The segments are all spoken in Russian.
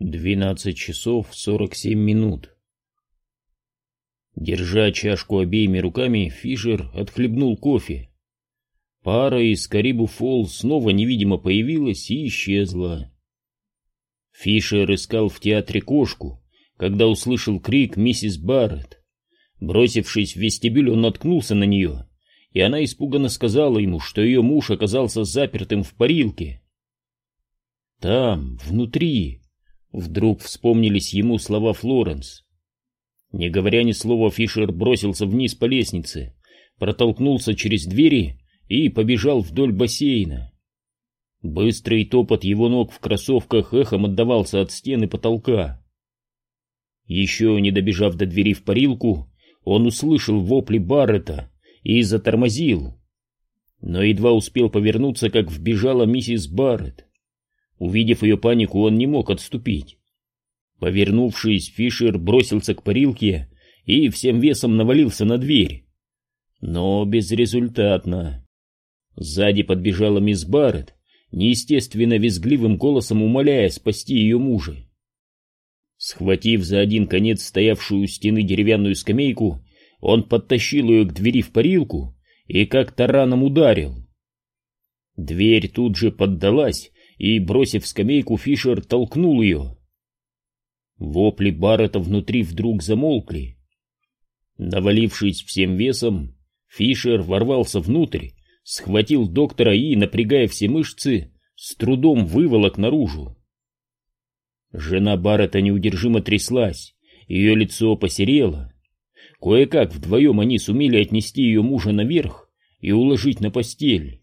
Двенадцать часов сорок семь минут. Держа чашку обеими руками, Фишер отхлебнул кофе. Пара из Карибу Фолл снова невидимо появилась и исчезла. Фишер искал в театре кошку, когда услышал крик миссис Барретт. Бросившись в вестибюль, он наткнулся на нее, и она испуганно сказала ему, что ее муж оказался запертым в парилке. Там, внутри, Вдруг вспомнились ему слова Флоренс. Не говоря ни слова, Фишер бросился вниз по лестнице, протолкнулся через двери и побежал вдоль бассейна. Быстрый топот его ног в кроссовках эхом отдавался от стены потолка. Еще не добежав до двери в парилку, он услышал вопли Баррета и затормозил. Но едва успел повернуться, как вбежала миссис Барретт. Увидев ее панику, он не мог отступить. Повернувшись, Фишер бросился к парилке и всем весом навалился на дверь. Но безрезультатно. Сзади подбежала мисс Барретт, неестественно визгливым голосом умоляя спасти ее мужа. Схватив за один конец стоявшую у стены деревянную скамейку, он подтащил ее к двери в парилку и как тараном ударил. Дверь тут же поддалась, и, бросив скамейку, Фишер толкнул ее. Вопли Баррета внутри вдруг замолкли. Навалившись всем весом, Фишер ворвался внутрь, схватил доктора и, напрягая все мышцы, с трудом выволок наружу. Жена Баррета неудержимо тряслась, ее лицо посерело. Кое-как вдвоем они сумели отнести ее мужа наверх и уложить на постель.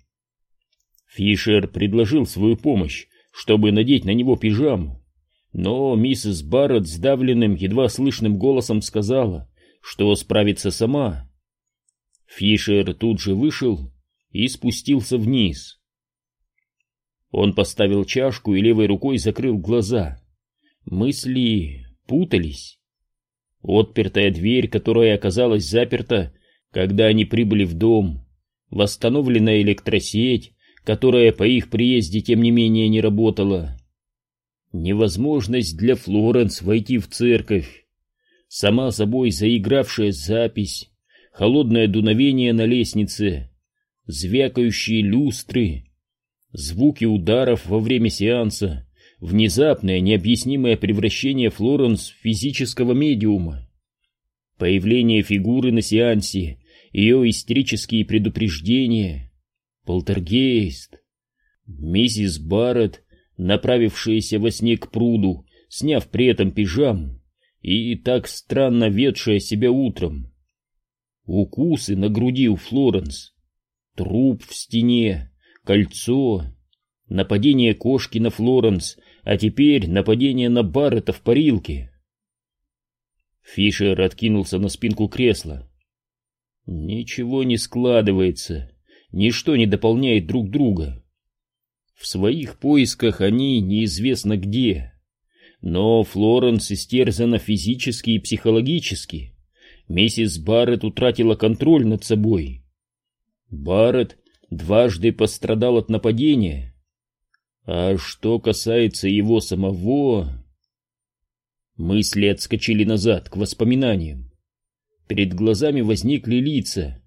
Фишер предложил свою помощь, чтобы надеть на него пижаму, но миссис Барретт сдавленным, едва слышным голосом сказала, что справится сама. Фишер тут же вышел и спустился вниз. Он поставил чашку и левой рукой закрыл глаза. Мысли путались. Отпертая дверь, которая оказалась заперта, когда они прибыли в дом, восстановленная электросеть, которая по их приезде тем не менее не работала. Невозможность для Флоренс войти в церковь, сама собой заигравшая запись, холодное дуновение на лестнице, звякающие люстры, звуки ударов во время сеанса, внезапное необъяснимое превращение Флоренс в физического медиума, появление фигуры на сеансе, ее истерические предупреждения — Полтергейст. Миссис Барретт, направившаяся во сне к пруду, сняв при этом пижаму, и так странно ведшая себя утром. Укусы на груди у Флоренс, труп в стене, кольцо, нападение кошки на Флоренс, а теперь нападение на Баррета в парилке. Фишер откинулся на спинку кресла. Ничего не складывается ничто не дополняет друг друга. В своих поисках они неизвестно где. Но Флоренс истерзана физически и психологически. Миссис Барретт утратила контроль над собой. Барретт дважды пострадал от нападения. А что касается его самого... Мысли отскочили назад, к воспоминаниям. Перед глазами возникли лица.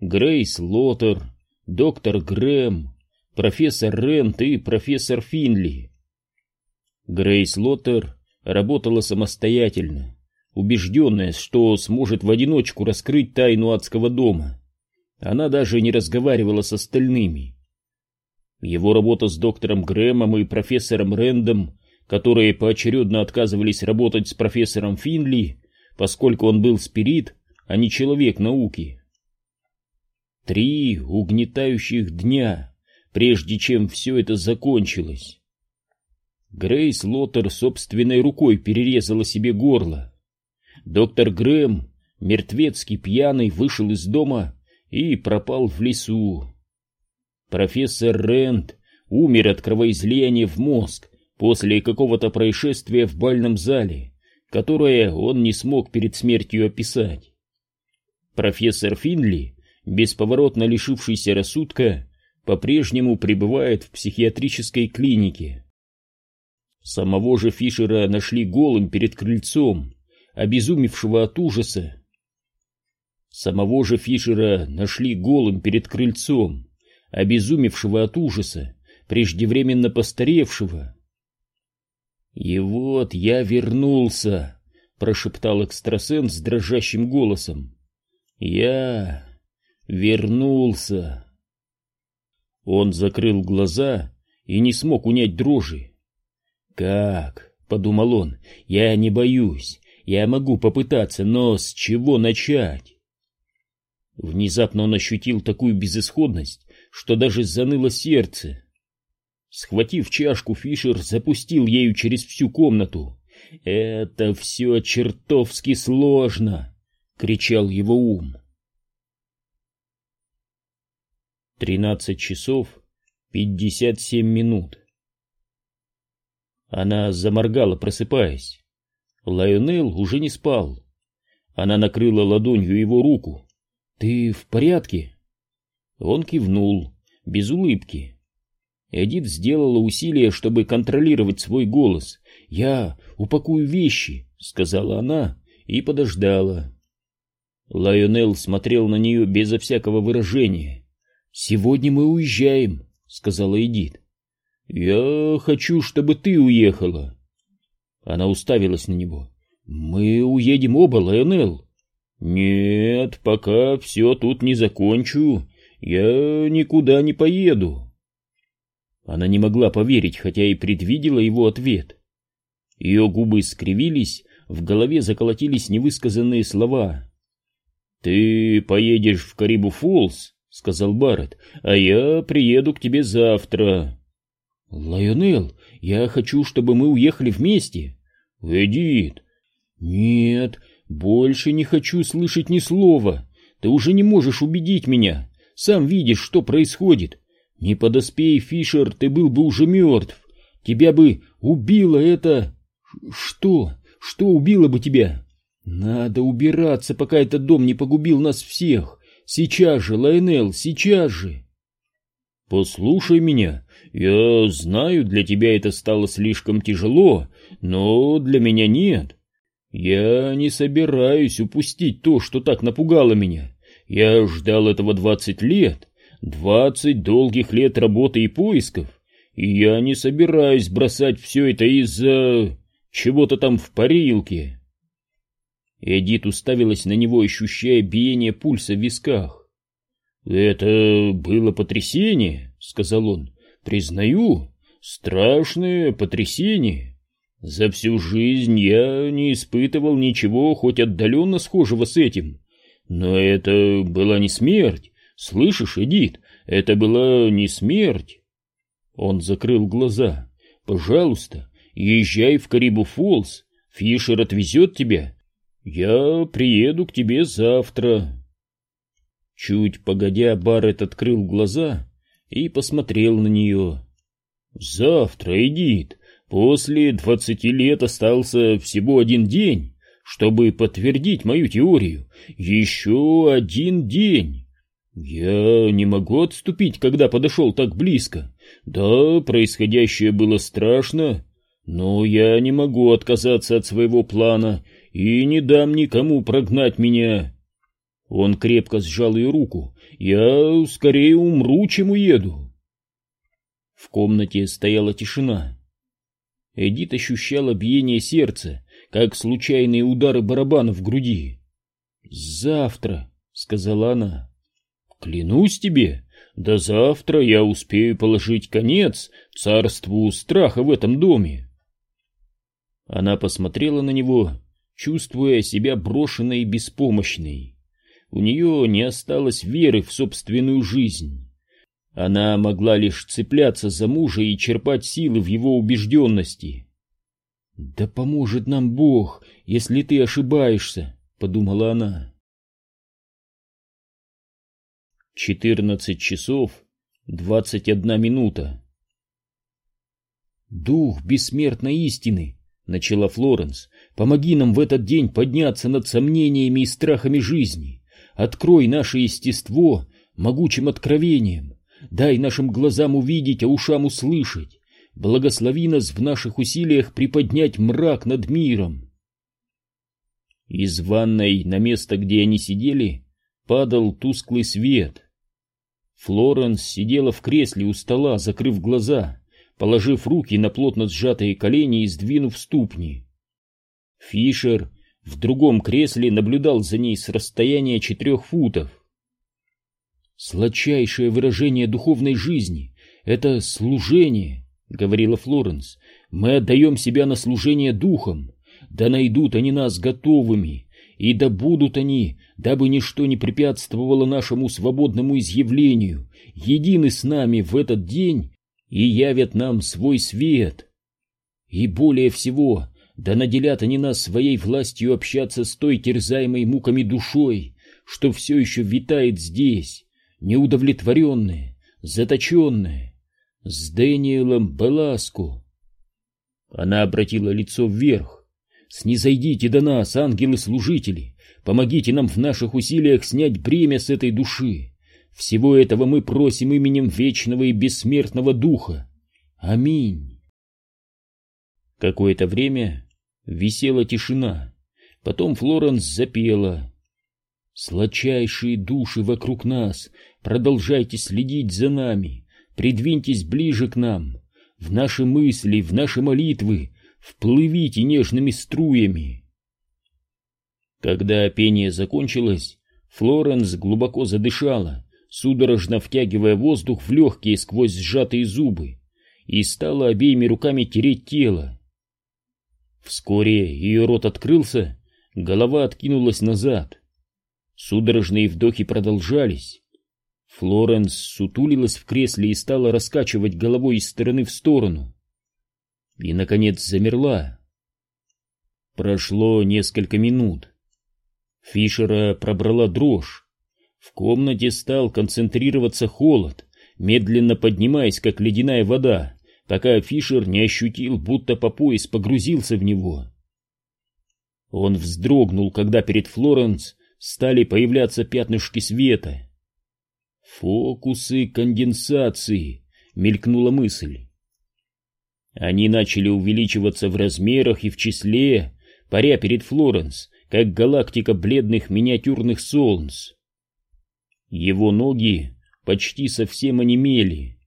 Грейс Лотер, доктор Грэм, профессор Рент и профессор Финли. Грейс Лоттер работала самостоятельно, убежденная, что сможет в одиночку раскрыть тайну адского дома. Она даже не разговаривала с остальными. Его работа с доктором Грэмом и профессором Рэндом, которые поочередно отказывались работать с профессором Финли, поскольку он был спирит, а не человек науки, Три угнетающих дня, прежде чем все это закончилось. Грейс Лоттер собственной рукой перерезала себе горло. Доктор Грэм, мертвецкий пьяный, вышел из дома и пропал в лесу. Профессор Рэнд умер от кровоизлияния в мозг после какого-то происшествия в бальном зале, которое он не смог перед смертью описать. Профессор Финли бесповоротно лишившийся рассудка, по-прежнему пребывает в психиатрической клинике. Самого же Фишера нашли голым перед крыльцом, обезумевшего от ужаса. Самого же Фишера нашли голым перед крыльцом, обезумевшего от ужаса, преждевременно постаревшего. «И вот я вернулся», — прошептал экстрасенс дрожащим голосом. «Я вернулся». Он закрыл глаза и не смог унять дрожи. «Как?» — подумал он. «Я не боюсь. Я могу попытаться, но с чего начать?» Внезапно он ощутил такую безысходность, что даже заныло сердце. Схватив чашку, Фишер запустил ею через всю комнату. «Это все чертовски сложно!» — кричал его ум. Тринадцать часов пятьдесят семь минут. Она заморгала, просыпаясь. Лайонел уже не спал. Она накрыла ладонью его руку. «Ты в порядке?» Он кивнул, без улыбки. Эдит сделала усилие, чтобы контролировать свой голос. «Я упакую вещи», — сказала она и подождала. Лайонел смотрел на нее безо всякого выражения. «Сегодня мы уезжаем», — сказала Эдит. «Я хочу, чтобы ты уехала». Она уставилась на него. «Мы уедем оба, Лайонел». «Нет, пока все тут не закончу, я никуда не поеду». Она не могла поверить, хотя и предвидела его ответ. Ее губы скривились, в голове заколотились невысказанные слова. «Ты поедешь в Карибу-Фоллс», — сказал Барретт, — «а я приеду к тебе завтра». «Лайонел, я хочу, чтобы мы уехали вместе». «Эдит». «Нет, больше не хочу слышать ни слова. Ты уже не можешь убедить меня. Сам видишь, что происходит. Не подоспей, Фишер, ты был бы уже мертв. Тебя бы убило это... Что? Что убило бы тебя? Надо убираться, пока этот дом не погубил нас всех. Сейчас же, Лайнел, сейчас же. Послушай меня. Я знаю, для тебя это стало слишком тяжело, но для меня нет. Я не собираюсь упустить то, что так напугало меня. Я ждал этого двадцать лет. Двадцать долгих лет работы и поисков, и я не собираюсь бросать все это из-за чего-то там в парилке. Эдит уставилась на него, ощущая биение пульса в висках. «Это было потрясение», — сказал он. «Признаю, страшное потрясение. За всю жизнь я не испытывал ничего хоть отдаленно схожего с этим. Но это была не смерть, Слышишь, Эдит, это была не смерть. Он закрыл глаза. Пожалуйста, езжай в Карибу-Фоллс. Фишер отвезет тебя. Я приеду к тебе завтра. Чуть погодя, Барретт открыл глаза и посмотрел на нее. Завтра, Эдит, после двадцати лет остался всего один день, чтобы подтвердить мою теорию. Еще один день. Я не могу отступить, когда подошел так близко. Да, происходящее было страшно, но я не могу отказаться от своего плана и не дам никому прогнать меня. Он крепко сжал ее руку. Я скорее умру, чем уеду. В комнате стояла тишина. Эдит ощущала биение сердца, как случайные удары барабана в груди. «Завтра», — сказала она. Клянусь тебе, до завтра я успею положить конец царству страха в этом доме. Она посмотрела на него, чувствуя себя брошенной и беспомощной. У нее не осталось веры в собственную жизнь. Она могла лишь цепляться за мужа и черпать силы в его убежденности. «Да поможет нам Бог, если ты ошибаешься», — подумала она. Четырнадцать часов двадцать одна минута. «Дух бессмертной истины», — начала Флоренс, — «помоги нам в этот день подняться над сомнениями и страхами жизни. Открой наше естество могучим откровением. Дай нашим глазам увидеть, а ушам услышать. благослови нас в наших усилиях приподнять мрак над миром. Из ванной на место, где они сидели, падал тусклый свет. Флоренс сидела в кресле у стола, закрыв глаза, положив руки на плотно сжатые колени и сдвинув ступни. Фишер в другом кресле наблюдал за ней с расстояния четырех футов. «Сладчайшее выражение духовной жизни — это служение», — говорила Флоренс. «Мы отдаем себя на служение духом, да найдут они нас готовыми, и да будут они, дабы ничто не препятствовало нашему свободному изъявлению, едины с нами в этот день и явят нам свой свет. И более всего, да наделят они нас своей властью общаться с той терзаемой муками душой, что все еще витает здесь, неудовлетворенная, заточенная, с Дэниелом Беласку. Она обратила лицо вверх. «Снизойдите до нас, ангелы-служители, помогите нам в наших усилиях снять бремя с этой души. Всего этого мы просим именем вечного и бессмертного Духа. Аминь». Какое-то время висела тишина, потом Флоренс запела. «Сладчайшие души вокруг нас, продолжайте следить за нами, придвиньтесь ближе к нам, в наши мысли, в наши молитвы, вплывите нежными струями». Когда пение закончилось, Флоренс глубоко задышала, судорожно втягивая воздух в легкие сквозь сжатые зубы, и стала обеими руками тереть тело. Вскоре ее рот открылся, голова откинулась назад. Судорожные вдохи продолжались. Флоренс сутулилась в кресле и стала раскачивать головой из стороны в сторону. И, наконец, замерла. Прошло несколько минут. Фишера пробрала дрожь. В комнате стал концентрироваться холод, медленно поднимаясь, как ледяная вода, пока Фишер не ощутил, будто по пояс погрузился в него. Он вздрогнул, когда перед Флоренс стали появляться пятнышки света. «Фокусы конденсации», — мелькнула мысль. Они начали увеличиваться в размерах и в числе, паря перед Флоренс, как галактика бледных миниатюрных солнц. Его ноги почти совсем онемели.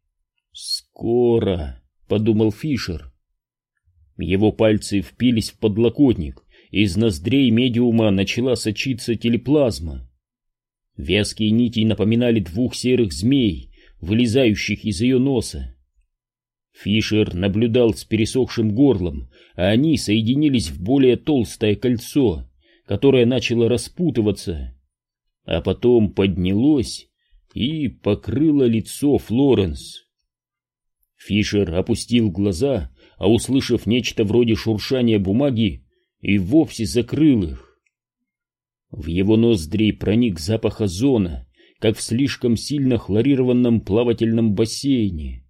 «Скоро!» — подумал Фишер. Его пальцы впились в подлокотник, из ноздрей медиума начала сочиться телеплазма. Вязкие нити напоминали двух серых змей, вылезающих из ее носа. Фишер наблюдал с пересохшим горлом, а они соединились в более толстое кольцо, которое начало распутываться, а потом поднялось и покрыло лицо Флоренс. Фишер опустил глаза, а услышав нечто вроде шуршания бумаги, и вовсе закрыл их. В его ноздри проник запах озона, как в слишком сильно хлорированном плавательном бассейне.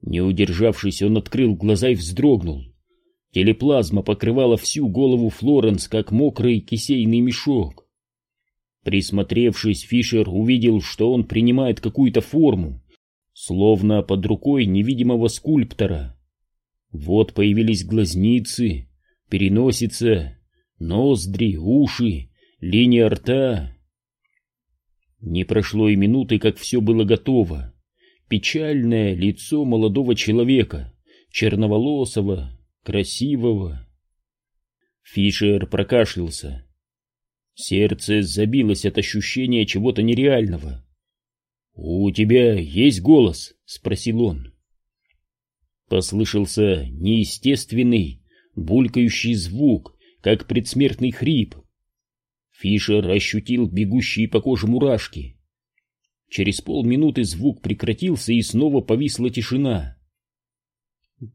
Не удержавшись, он открыл глаза и вздрогнул. Телеплазма покрывала всю голову Флоренс, как мокрый кисейный мешок. Присмотревшись, Фишер увидел, что он принимает какую-то форму, словно под рукой невидимого скульптора. Вот появились глазницы, переносица, ноздри, уши, линия рта. Не прошло и минуты, как все было готово. Печальное лицо молодого человека, черноволосого, красивого. Фишер прокашлялся. Сердце забилось от ощущения чего-то нереального. «У тебя есть голос?» — спросил он. Послышался неестественный, булькающий звук, как предсмертный хрип. Фишер ощутил бегущие по коже мурашки. Через полминуты звук прекратился, и снова повисла тишина.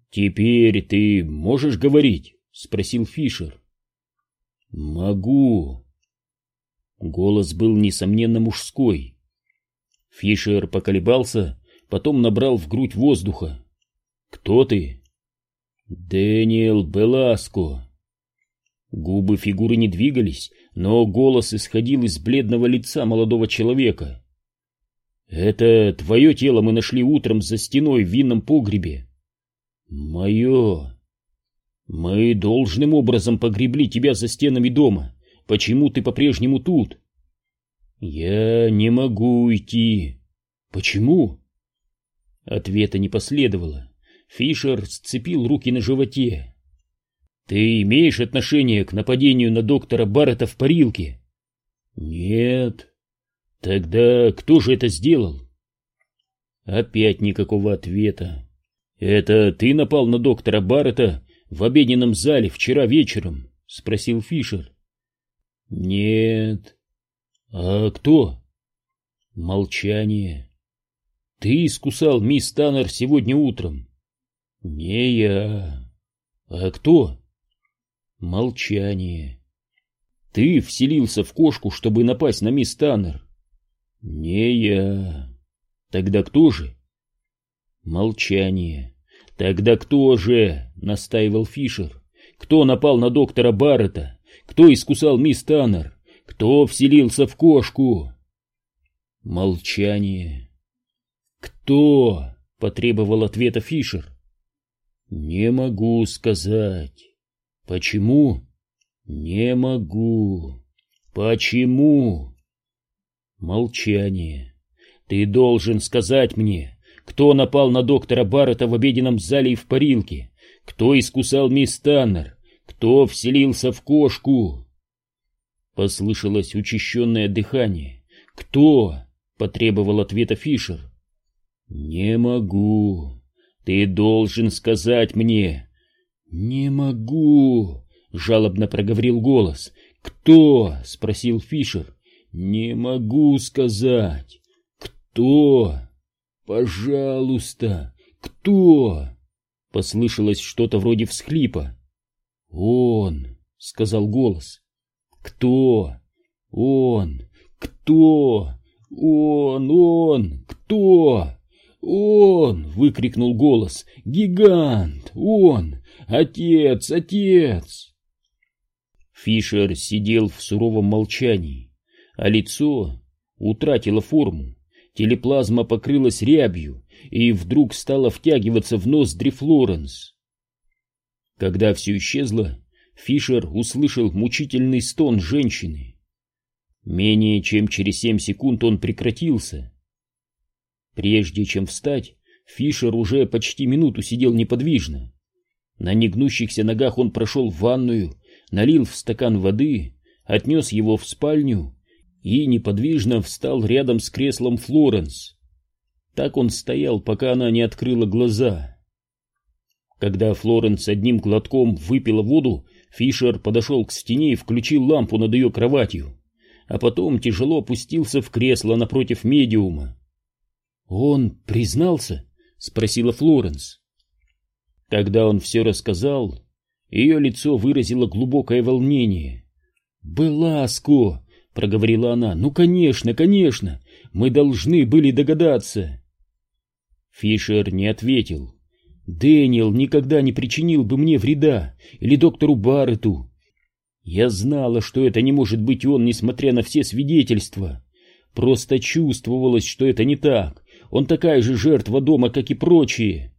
«Теперь ты можешь говорить?» — спросил Фишер. «Могу». Голос был, несомненно, мужской. Фишер поколебался, потом набрал в грудь воздуха. «Кто ты?» «Дэниел Беласко». Губы фигуры не двигались, но голос исходил из бледного лица молодого человека. Это твое тело мы нашли утром за стеной в винном погребе. Мое. Мы должным образом погребли тебя за стенами дома. Почему ты по-прежнему тут? Я не могу уйти. Почему? Ответа не последовало. Фишер сцепил руки на животе. Ты имеешь отношение к нападению на доктора Баррета в парилке? Нет. Тогда кто же это сделал? Опять никакого ответа. Это ты напал на доктора Баррета в обеденном зале вчера вечером? Спросил Фишер. Нет. А кто? Молчание. Ты искусал мисс Таннер сегодня утром. Не я. А кто? Молчание. Ты вселился в кошку, чтобы напасть на мисс Таннер. Не я. Тогда кто же? Молчание. Тогда кто же? Настаивал Фишер. Кто напал на доктора Баррета? Кто искусал мисс Таннер? Кто вселился в кошку? Молчание. Кто? Потребовал ответа Фишер. Не могу сказать. Почему? Не могу. Почему? Молчание. Ты должен сказать мне, кто напал на доктора Баррета в обеденном зале и в парилке, кто искусал мисс Таннер, кто вселился в кошку. Послышалось учащенное дыхание. Кто? Потребовал ответа Фишер. Не могу. Ты должен сказать мне. Не могу. Жалобно проговорил голос. Кто? Спросил Фишер. Не могу сказать. Кто? Пожалуйста, кто? Послышалось что-то вроде всхлипа. Он, сказал голос. Кто? Он. Кто? Он, он, кто? Он, выкрикнул голос. Гигант, он, отец, отец. Фишер сидел в суровом молчании а лицо утратило форму, телеплазма покрылась рябью и вдруг стала втягиваться в ноздри Флоренс. Когда все исчезло, Фишер услышал мучительный стон женщины. Менее чем через семь секунд он прекратился. Прежде чем встать, Фишер уже почти минуту сидел неподвижно. На негнущихся ногах он прошел в ванную, налил в стакан воды, отнес его в спальню и неподвижно встал рядом с креслом Флоренс. Так он стоял, пока она не открыла глаза. Когда Флоренс одним глотком выпила воду, Фишер подошел к стене и включил лампу над ее кроватью, а потом тяжело опустился в кресло напротив медиума. «Он признался?» — спросила Флоренс. Когда он все рассказал, ее лицо выразило глубокое волнение. «Беласко!» — проговорила она. «Ну, конечно, конечно! Мы должны были догадаться!» Фишер не ответил. «Дэниел никогда не причинил бы мне вреда, или доктору Барретту. Я знала, что это не может быть он, несмотря на все свидетельства. Просто чувствовалось, что это не так. Он такая же жертва дома, как и прочие».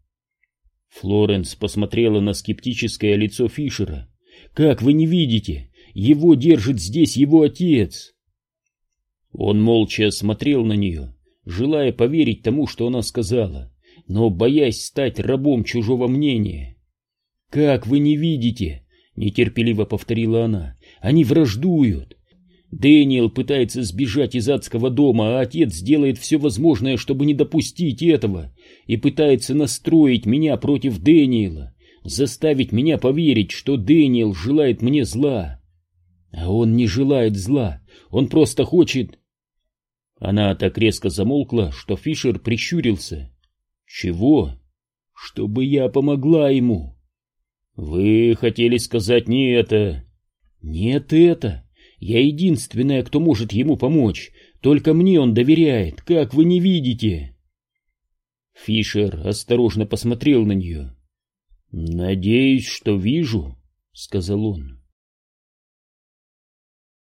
Флоренс посмотрела на скептическое лицо Фишера. «Как вы не видите? Его держит здесь его отец. Он молча смотрел на нее, желая поверить тому, что она сказала, но боясь стать рабом чужого мнения. «Как вы не видите?» — нетерпеливо повторила она. «Они враждуют. Дэниел пытается сбежать из адского дома, а отец делает все возможное, чтобы не допустить этого, и пытается настроить меня против Дэниела, заставить меня поверить, что Дэниел желает мне зла. А он не желает зла, он просто хочет... Она так резко замолкла, что Фишер прищурился. Чего? Чтобы я помогла ему. Вы хотели сказать не это. Нет это. Я единственная, кто может ему помочь. Только мне он доверяет, как вы не видите. Фишер осторожно посмотрел на нее. «Надеюсь, что вижу», — сказал он.